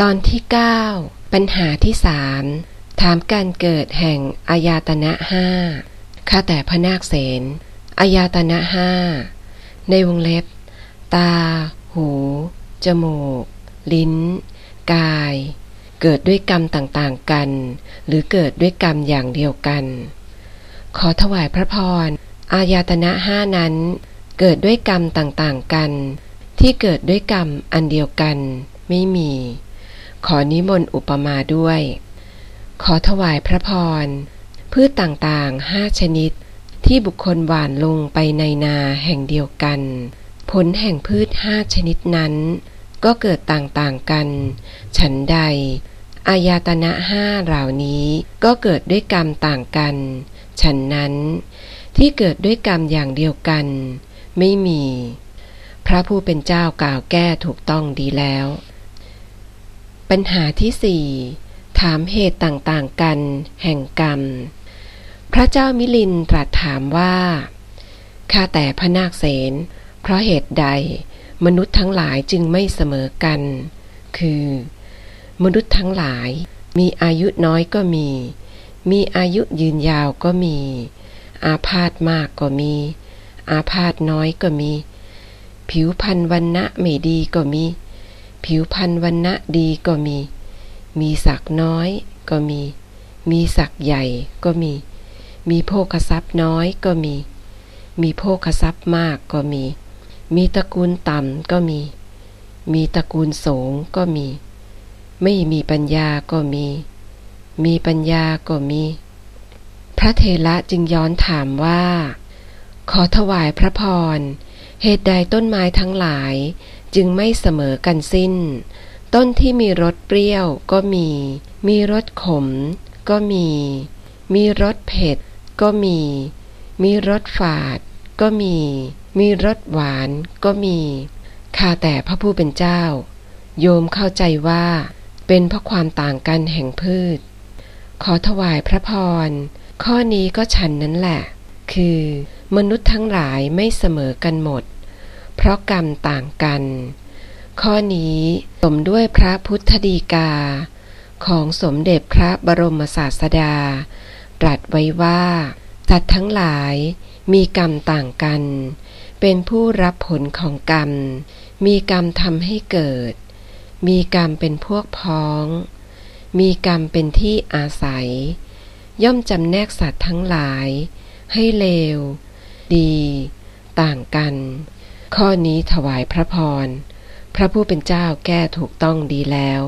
ตอนที่ 9 ปัญหาที่สามถามการเกิดแห่งอายตนะห้าข้าแต่พระนาคเสนอายตนะห้าในวงเล็บ ตา หู จมูก ลิ้น กาย เกิดด้วยกรรมต่างๆกัน หรือเกิดด้วยกรรมอย่างเดียวกัน ขอถวายพระพร อายตนะห้านั้น เกิดด้วยกรรมต่างๆกัน ที่เกิดด้วยกรรมอันเดียวกัน ไม่มี ขอนิมนต์อุปมาด้วย ขอถวายพระพร พืชต่างๆห้าชนิด ที่บุคคลหว่านลงไปในนาแห่งเดียวกัน ผลแห่งพืชห้าชนิดนั้น ก็เกิดต่างๆกัน ฉันใด อายาตนะห้าเหล่านี้ก็เกิดด้วยกรรมต่างกัน ฉันนั้นที่เกิดด้วยกรรมอย่างเดียวกัน ไม่มี พระผู้เป็นเจ้ากล่าวแก้ถูกต้องดีแล้ว ปัญหาที่สี่ถามเหตุต่างๆกัน แห่งกรรม พระเจ้ามิลินตรัสถามว่า ข้าแต่พระนาคเสนเพราะเหตุใดมนุษย์ทั้งหลายจึงไม่เสมอกัน คือ มนุษย์ทั้งหลาย มีอายุน้อยก็มี มีอายุยืนยาวก็มี อาพาธมากก็มี อาพาธน้อยก็มี ผิวพรรณวันณะไม่ดีก็มี ผิวพรรณวันณะดีก็มี มีศักน้อยก็มี มีศักใหญ่ก็มี มีโภคทรัพย์น้อยก็มี มีโภคทรัพย์มากก็มี มีตระกูลต่ำก็มี มีตระกูลสูงก็มี ไม่มีปัญญาก็มี มีปัญญาก็มี พระเทระจึงย้อนถามว่า ขอถวายพระพร เหตุใดต้นไม้ทั้งหลาย จึงไม่เสมอกันสิ้น ต้นที่มีรสเปรี้ยวก็มี มีรสขม ก็มี มีรสเผ็ด ก็มี มีรสฝาด ก็มี มีรสหวาน ก็มีข้าแต่พระผู้เป็นเจ้า โยมเข้าใจว่า เป็นเพราะความต่างกันแห่งพืช ขอถวายพระพร ข้อนี้ก็ฉันนั้นแหละ คือ มนุษย์ทั้งหลายไม่เสมอกันหมด เพราะกรรมต่างกัน ข้อนี้สมด้วยพระพุทธดีกา ของสมเด็จพระบรมศาสดา ตรัสไว้ว่าสัตว์ทั้งหลายมีกรรมต่างกัน เป็นผู้รับผลของกรรม มีกรรมทำให้เกิด มีกรรมเป็นพวกพ้อง มีกรรมเป็นที่อาศัย ย่อมจำแนกสัตว์ทั้งหลาย ให้เลว ดี ต่างกัน ข้อนี้ถวายพระพร พระผู้เป็นเจ้าแก้ถูกต้องดีแล้ว